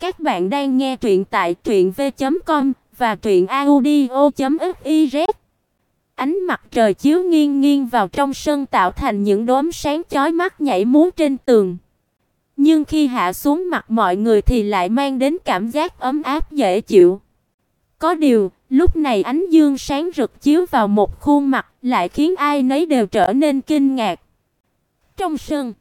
Các bạn đang nghe truyện tại truyệnv.com và truyệnaudio.fiz. Ánh mặt trời chiếu nghiêng nghiêng vào trong sân tạo thành những đốm sáng chói mắt nhảy múa trên tường. Nhưng khi hạ xuống mặt mọi người thì lại mang đến cảm giác ấm áp dễ chịu. Có điều, lúc này ánh dương sáng rực chiếu vào một khuôn mặt, lại khiến ai nấy đều trở nên kinh ngạc. Trong sân,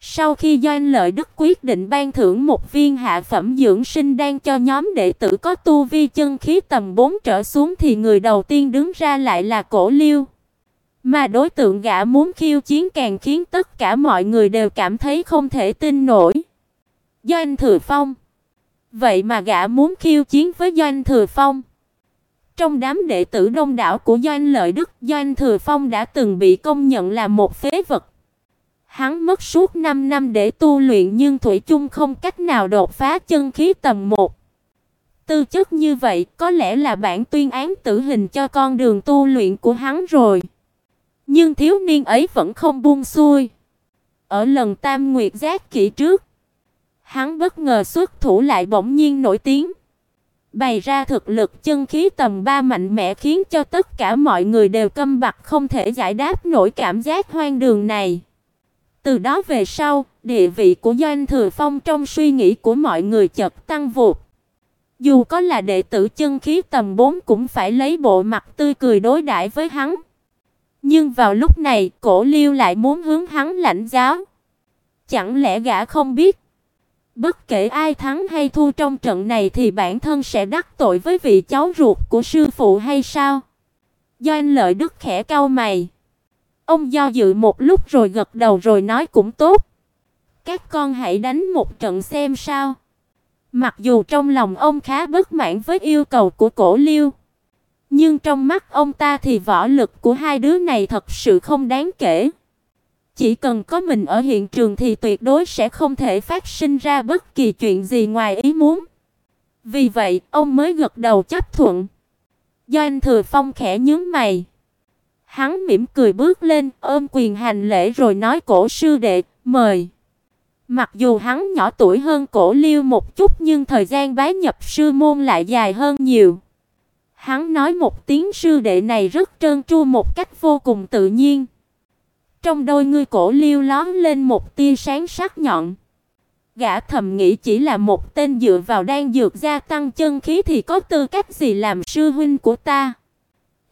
sau khi Doanh Lợi Đức quyết định ban thưởng một viên hạ phẩm dưỡng sinh đan cho nhóm đệ tử có tu vi chân khí tầm 4 trở xuống thì người đầu tiên đứng ra lại là Cổ Liêu. Mà đối tượng gã muốn khiêu chiến càng khiến tất cả mọi người đều cảm thấy không thể tin nổi. Doanh Thừa Phong. Vậy mà gã muốn khiêu chiến với Doanh Thừa Phong. Trong đám đệ tử đông đảo của Doanh Lợi Đức, Doanh Thừa Phong đã từng bị công nhận là một phế vật. Hắn mất suốt 5 năm để tu luyện nhưng thủy chung không cách nào đột phá chân khí tầm 1. Tư chất như vậy, có lẽ là bản tuyên án tử hình cho con đường tu luyện của hắn rồi. Nhưng thiếu niên ấy vẫn không buông xuôi. Ở lần Tam Nguyệt Giác kỹ trước, hắn bất ngờ xuất thủ lại bỗng nhiên nổi tiếng. Bày ra thực lực chân khí tầm 3 mạnh mẽ khiến cho tất cả mọi người đều câm bặt không thể giải đáp nổi cảm giác hoang đường này. Từ đó về sau, địa vị của Doanh Thừa Phong trong suy nghĩ của mọi người chợt tăng vụt. Dù có là đệ tử chân khí tầm 4 cũng phải lấy bộ mặt tươi cười đối đãi với hắn. Nhưng vào lúc này, Cổ Liêu lại muốn hướng hắn lãnh giáo. Chẳng lẽ gã không biết, bất kể ai thắng hay thua trong trận này thì bản thân sẽ đắc tội với vị cháu ruột của sư phụ hay sao? Doanh Lợi Đức khẽ cau mày. Ông do dự một lúc rồi gật đầu rồi nói cũng tốt. Các con hãy đánh một trận xem sao. Mặc dù trong lòng ông khá bất mãn với yêu cầu của Cổ Liêu, nhưng trong mắt ông ta thì võ lực của hai đứa này thật sự không đáng kể. Chỉ cần có mình ở hiện trường thì tuyệt đối sẽ không thể phát sinh ra bất kỳ chuyện gì ngoài ý muốn. Vì vậy, ông mới gật đầu chấp thuận. Do anh Thừa Phong khẽ nhướng mày. Hắn mỉm cười bước lên, ôm quyền hành lễ rồi nói cổ sư đệ, mời. Mặc dù hắn nhỏ tuổi hơn cổ liêu một chút nhưng thời gian bái nhập sư môn lại dài hơn nhiều. Hắn nói một tiếng sư đệ này rất trơn tru một cách vô cùng tự nhiên. Trong đôi ngươi cổ liêu lóm lên một tia sáng sắc nhọn. Gã thầm nghĩ chỉ là một tên dựa vào đan dược gia tăng chân khí thì có tư cách gì làm sư huynh của ta.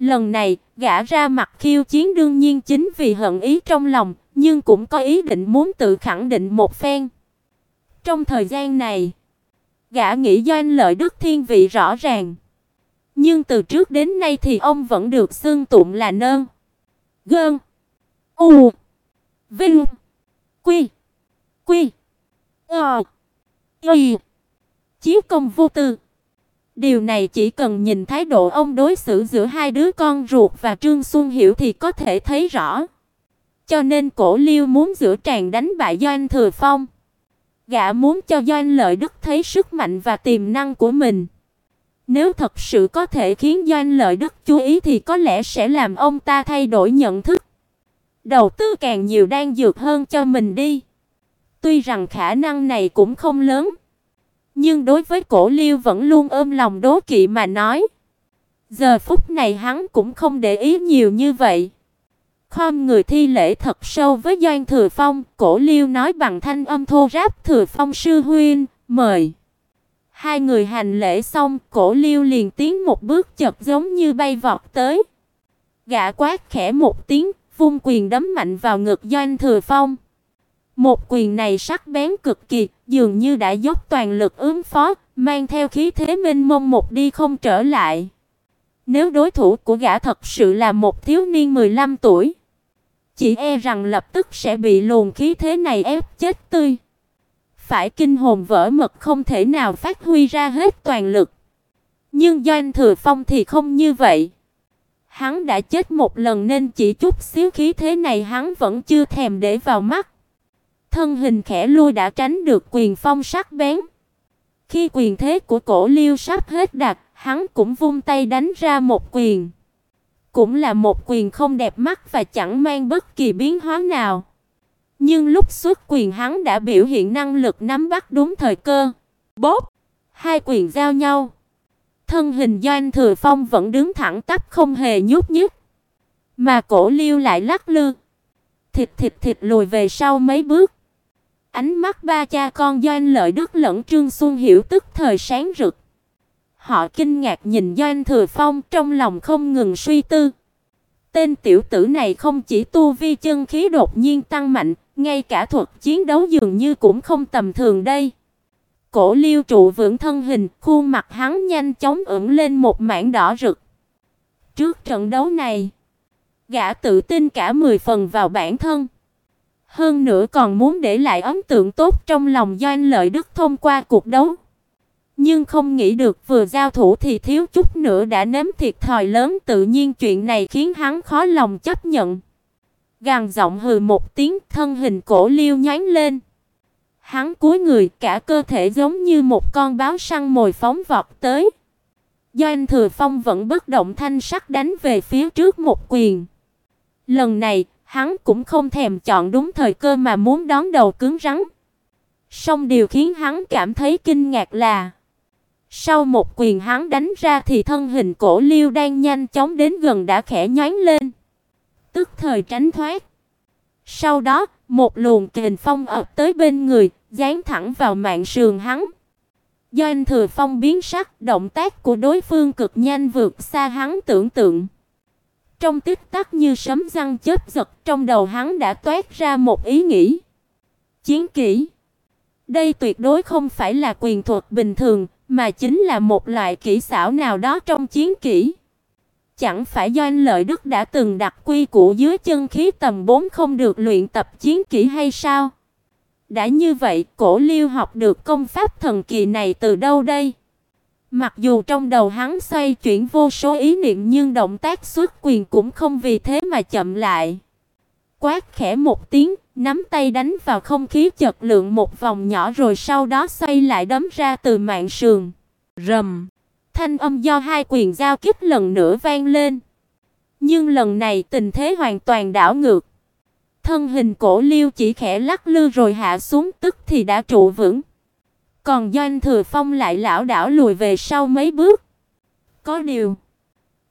Lần này, gã ra mặt khiêu chiến đương nhiên chính vì hận ý trong lòng, nhưng cũng có ý định muốn tự khẳng định một phen. Trong thời gian này, gã nghĩ doanh lợi đức thiên vị rõ ràng. Nhưng từ trước đến nay thì ông vẫn được xưng tụng là nơn. Gơn. U. Vinh. Quy. Quy. Ờ. Y. Chí công vô tư. Điều này chỉ cần nhìn thái độ ông đối xử giữa hai đứa con ruột và Trương Xuân Hiểu thì có thể thấy rõ. Cho nên Cổ Liêu muốn giữa tràng đánh bại Doanh Thừa Phong. Gã muốn cho Doanh Lợi Đức thấy sức mạnh và tiềm năng của mình. Nếu thật sự có thể khiến Doanh Lợi Đức chú ý thì có lẽ sẽ làm ông ta thay đổi nhận thức. Đầu tư càng nhiều đang dược hơn cho mình đi. Tuy rằng khả năng này cũng không lớn. Nhưng đối với Cổ Liêu vẫn luôn ôm lòng đố kỵ mà nói. Giờ phút này hắn cũng không để ý nhiều như vậy. Khom người thi lễ thật sâu với Doanh Thừa Phong, Cổ Liêu nói bằng thanh âm thô ráp, "Thừa Phong sư huynh, mời." Hai người hành lễ xong, Cổ Liêu liền tiến một bước chợt giống như bay vọt tới. Gã quát khẽ một tiếng, vung quyền đấm mạnh vào ngực Doanh Thừa Phong. Một quyền này sắc bén cực kỳ, dường như đã dốc toàn lực ứng phó, mang theo khí thế mênh mông một đi không trở lại. Nếu đối thủ của gã thật sự là một thiếu niên 15 tuổi, chỉ e rằng lập tức sẽ bị luồng khí thế này ép chết tươi. Phải kinh hồn vỡ mật không thể nào phát huy ra hết toàn lực. Nhưng Doanh Thừa Phong thì không như vậy. Hắn đã chết một lần nên chỉ chút xíu khí thế này hắn vẫn chưa thèm để vào mắt thân hình khẽ lui đã tránh được quyền phong sắc bén. Khi quyền thế của Cổ Liêu sắp hết đạt, hắn cũng vung tay đánh ra một quyền. Cũng là một quyền không đẹp mắt và chẳng mang bất kỳ biến hóa nào. Nhưng lúc xuất quyền hắn đã biểu hiện năng lực nắm bắt đúng thời cơ. Bốp! Hai quyền giao nhau. Thân hình Doanh Thừa Phong vẫn đứng thẳng tắp không hề nhúc nhích, mà cổ Liêu lại lắc lư. Thịt thịt thịt lùi về sau mấy bước. Ánh mắt ba cha con Doanh Lợi Đức lẫn Trương Xuân Hiểu tức thời sáng rực. Họ kinh ngạc nhìn Doanh Thừa Phong trong lòng không ngừng suy tư. Tên tiểu tử này không chỉ tu vi chân khí đột nhiên tăng mạnh, ngay cả thuật chiến đấu dường như cũng không tầm thường đây. Cổ Liêu trụ vững thân hình, khuôn mặt hắn nhanh chóng ửng lên một mảng đỏ rực. Trước trận đấu này, gã tự tin cả 10 phần vào bản thân. Hơn nữa còn muốn để lại ấn tượng tốt trong lòng Doanh Lợi Đức thông qua cuộc đấu. Nhưng không nghĩ được vừa giao thủ thì thiếu chút nữa đã nếm thiệt thòi lớn, tự nhiên chuyện này khiến hắn khó lòng chấp nhận. Gằn giọng hừ một tiếng, thân hình cổ Liêu nhoáng lên. Hắn cúi người, cả cơ thể giống như một con báo săn mồi phóng vọt tới. Doanh Thừa Phong vẫn bất động thanh sắc đánh về phía trước một quyền. Lần này, hắn cũng không thèm chọn đúng thời cơ mà muốn đón đầu cứng rắn. Song điều khiến hắn cảm thấy kinh ngạc là sau một quyền hắn đánh ra thì thân hình cổ Liêu đang nhanh chóng đến gần đã khẽ nhoáng lên, tức thời tránh thoát. Sau đó, một luồng kình phong ập tới bên người, dán thẳng vào mạng sườn hắn. Do anh Thừa Phong biến sắc, động tác của đối phương cực nhanh vượt xa hắn tưởng tượng. Trong tích tắc như sấm răng chớp giật, trong đầu hắn đã toát ra một ý nghĩ. Chiến kỹ. Đây tuyệt đối không phải là quyền thuật bình thường, mà chính là một loại kỹ xảo nào đó trong chiến kỹ. Chẳng phải do anh Lợi Đức đã từng đặt quy củ dưới chân khí tầm 4 không được luyện tập chiến kỹ hay sao? Đã như vậy, Cổ Liêu học được công pháp thần kỳ này từ đâu đây? Mặc dù trong đầu hắn xoay chuyển vô số ý niệm nhưng động tác xuất quyền cũng không vì thế mà chậm lại. Quát khẽ một tiếng, nắm tay đánh vào không khí chật lượng một vòng nhỏ rồi sau đó xoay lại đấm ra từ mạng sườn. Rầm. Thanh âm do hai quyền giao kích lần nữa vang lên. Nhưng lần này tình thế hoàn toàn đảo ngược. Thân hình cổ Liêu chỉ khẽ lắc lư rồi hạ xuống tức thì đã trụ vững. Còn Doanh Thừa Phong lại lảo đảo lùi về sau mấy bước. Có điều,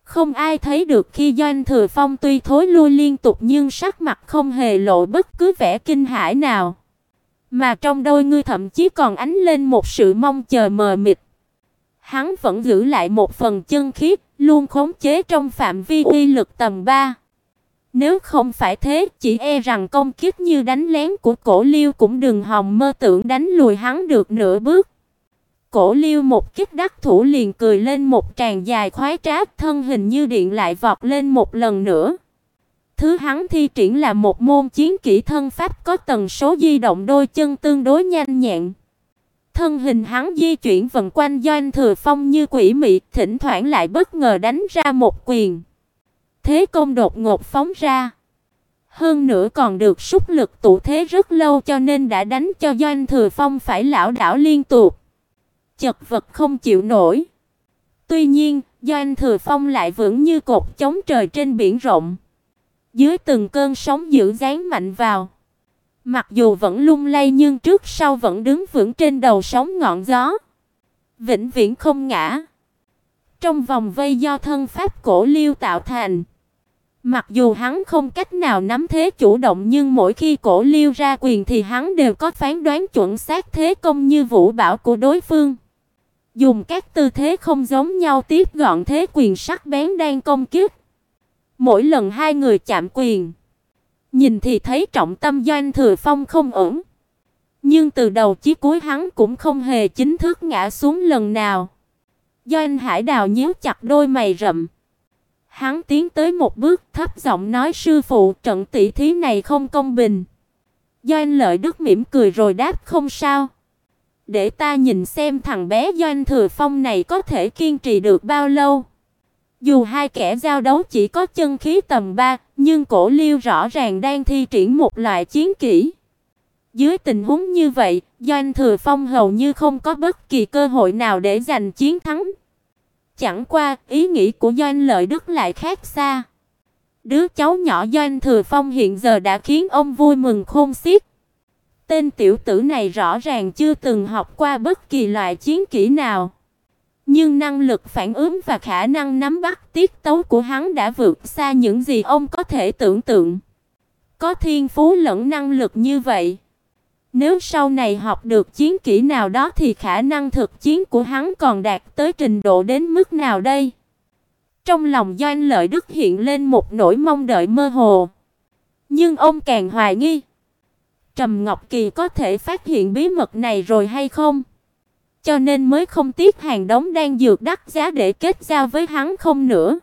không ai thấy được khi Doanh Thừa Phong tuy thối lui liên tục nhưng sắc mặt không hề lộ bất cứ vẻ kinh hãi nào, mà trong đôi ngươi thậm chí còn ánh lên một sự mong chờ mờ mịt. Hắn vẫn giữ lại một phần chân khí, luôn khống chế trong phạm vi uy lực tầm 3. Nếu không phải thế, chỉ e rằng công kích như đánh lén của Cổ Liêu cũng đừng hòng mơ tưởng đánh lùi hắn được nửa bước. Cổ Liêu một kích đắc thủ liền cười lên một tràng dài khoái trá, thân hình như điện lại vọt lên một lần nữa. Thứ hắn thi triển là một môn chiến kỹ thân pháp có tần số di động đôi chân tương đối nhanh nhẹn. Thân hình hắn di chuyển vần quanh Doanh Thừa Phong như quỷ mị, thỉnh thoảng lại bất ngờ đánh ra một quyền. Thế công đột ngột phóng ra. Hơn nữa còn được xúc lực tụ thế rất lâu cho nên đã đánh cho Doanh Thừa Phong phải lảo đảo liên tục. Chật vật không chịu nổi. Tuy nhiên, Doanh Thừa Phong lại vững như cột chống trời trên biển rộng. Dưới từng cơn sóng dữ dán mạnh vào. Mặc dù vẫn lung lay nhưng trước sau vẫn đứng vững trên đầu sóng ngọn gió. Vĩnh viễn không ngã. Trong vòng vây do thân pháp cổ liêu tạo thành. Mặc dù hắn không cách nào nắm thế chủ động nhưng mỗi khi cổ liêu ra quyền thì hắn đều có phán đoán chuẩn xác thế công như vũ bảo của đối phương. Dùng các tư thế không giống nhau tiếp gọn thế quyền sắc bén đang công kích. Mỗi lần hai người chạm quyền, nhìn thì thấy trọng tâm Doanh Thừa Phong không ổn. Nhưng từ đầu chí cuối hắn cũng không hề chính thức ngã xuống lần nào. Doanh Hải Đào nhíu chặt đôi mày rậm. Hắn tiến tới một bước, thấp giọng nói sư phụ, trận tỷ thí này không công bình. Doanh Lợi Đức mỉm cười rồi đáp không sao. Để ta nhìn xem thằng bé Doanh Thừa Phong này có thể kiên trì được bao lâu. Dù hai kẻ giao đấu chỉ có chân khí tầm 3, nhưng Cổ Liêu rõ ràng đang thi triển một loại chiến kỹ. Dưới tình huống như vậy, Doanh Thừa Phong hầu như không có bất kỳ cơ hội nào để giành chiến thắng. Chẳng qua, ý nghĩ của Doanh Lợi Đức lại khác xa. Đứa cháu nhỏ Doanh Thừa Phong hiện giờ đã khiến ông vui mừng khôn xiết. Tên tiểu tử này rõ ràng chưa từng học qua bất kỳ loại chiến kỹ nào. Nhưng năng lực phản ứng và khả năng nắm bắt tiết tấu của hắn đã vượt xa những gì ông có thể tưởng tượng. Có thiên phú lẫn năng lực như vậy, nếu sau này học được chiến kỹ nào đó thì khả năng thực chiến của hắn còn đạt tới trình độ đến mức nào đây? Trong lòng Doanh Lợi Đức hiện lên một nỗi mong đợi mơ hồ. Nhưng ông càng hoài nghi, Trầm Ngọc Kỳ có thể phát hiện bí mật này rồi hay không? Cho nên mới không tiếc hàng đống đang dược đắt giá để kết giao với hắn không nữa.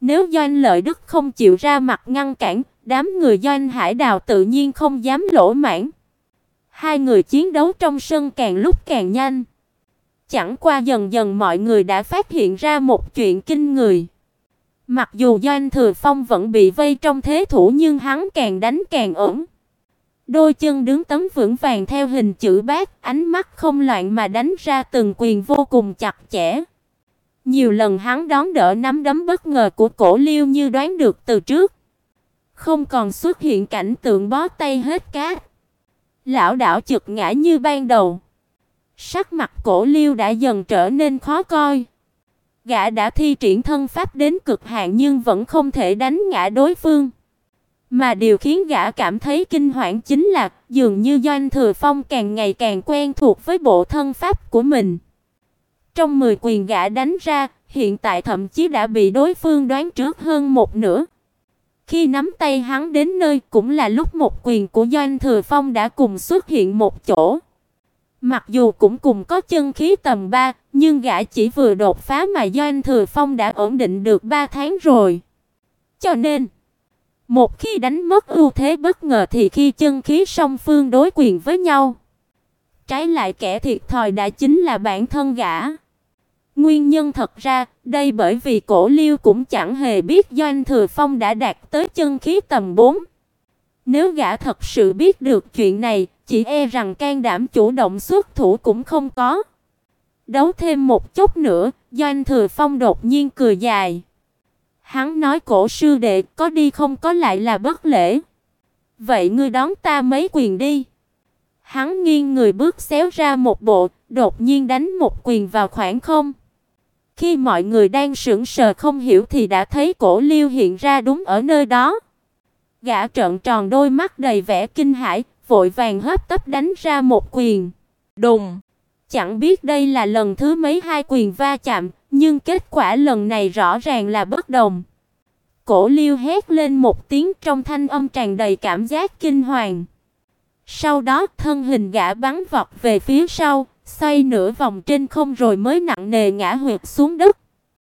Nếu Doanh Lợi Đức không chịu ra mặt ngăn cản, đám người Doanh Hải Đào tự nhiên không dám lỗ mãn. Hai người chiến đấu trong sân càng lúc càng nhanh. Chẳng qua dần dần mọi người đã phát hiện ra một chuyện kinh người. Mặc dù Doanh Thừa Phong vẫn bị vây trong thế thủ nhưng hắn càng đánh càng ổn. Đôi chân đứng tấm vững vàng theo hình chữ bát, ánh mắt không loạn mà đánh ra từng quyền vô cùng chặt chẽ. Nhiều lần hắn đón đỡ nắm đấm bất ngờ của Cổ Liêu như đoán được từ trước. Không còn xuất hiện cảnh tượng bó tay hết cát. Lão đảo chực ngã như ban đầu. Sắc mặt Cổ Liêu đã dần trở nên khó coi. Gã đã thi triển thân pháp đến cực hạn nhưng vẫn không thể đánh ngã đối phương. Mà điều khiến gã cảm thấy kinh hoảng chính là dường như Doanh Thừa Phong càng ngày càng quen thuộc với bộ thân pháp của mình. Trong 10 quyền gã đánh ra, hiện tại thậm chí đã bị đối phương đoán trước hơn một nửa. Khi nắm tay hắn đến nơi cũng là lúc một quyền của Doanh Thừa Phong đã cùng xuất hiện một chỗ. Mặc dù cũng cùng có chân khí tầm 3, nhưng gã chỉ vừa đột phá mà Doanh Thừa Phong đã ổn định được 3 tháng rồi. Cho nên, một khi đánh mất ưu thế bất ngờ thì khi chân khí song phương đối quyền với nhau, trái lại kẻ thiệt thòi đã chính là bản thân gã. Nguyên nhân thật ra, đây bởi vì Cổ Liêu cũng chẳng hề biết Doanh Thừa Phong đã đạt tới chân khí tầm 4. Nếu gã thật sự biết được chuyện này, chỉ e rằng can đảm chủ động xuất thủ cũng không có. Đấu thêm một chút nữa, Doanh Thừa Phong đột nhiên cười dài. Hắn nói cổ sư đệ có đi không có lại là bất lễ. Vậy ngươi đón ta mấy quyền đi. Hắn nghiêng người bước xéo ra một bộ, đột nhiên đánh một quyền vào khoảng không. Khi mọi người đang sững sờ không hiểu thì đã thấy cổ Liêu hiện ra đúng ở nơi đó. Gã trợn tròn đôi mắt đầy vẻ kinh hãi, vội vàng hấp tấp đánh ra một quyền. Đùng! Chẳng biết đây là lần thứ mấy hai quyền va chạm, nhưng kết quả lần này rõ ràng là bất đồng. Cổ Liêu hét lên một tiếng trong thanh âm tràn đầy cảm giác kinh hoàng. Sau đó, thân hình gã bắn vọt về phía sau, xoay nửa vòng trên không rồi mới nặng nề ngã huyệt xuống đất.